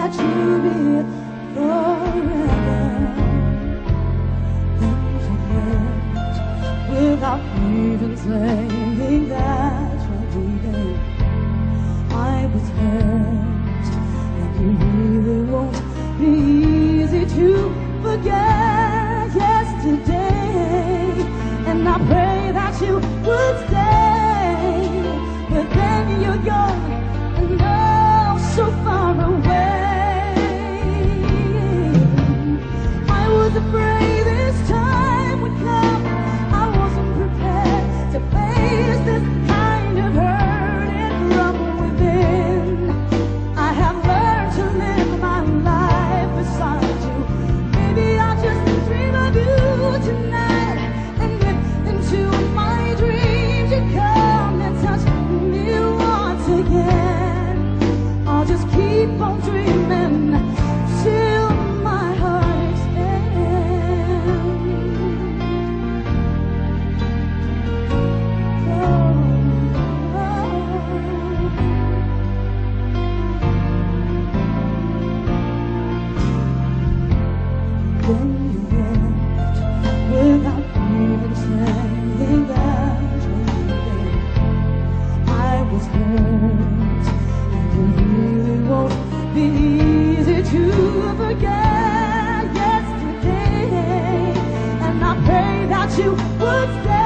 that you be forever. Infinite without even saying that right even I was hurt and you really won't be easy to forget yesterday. And I pray that you would you would say.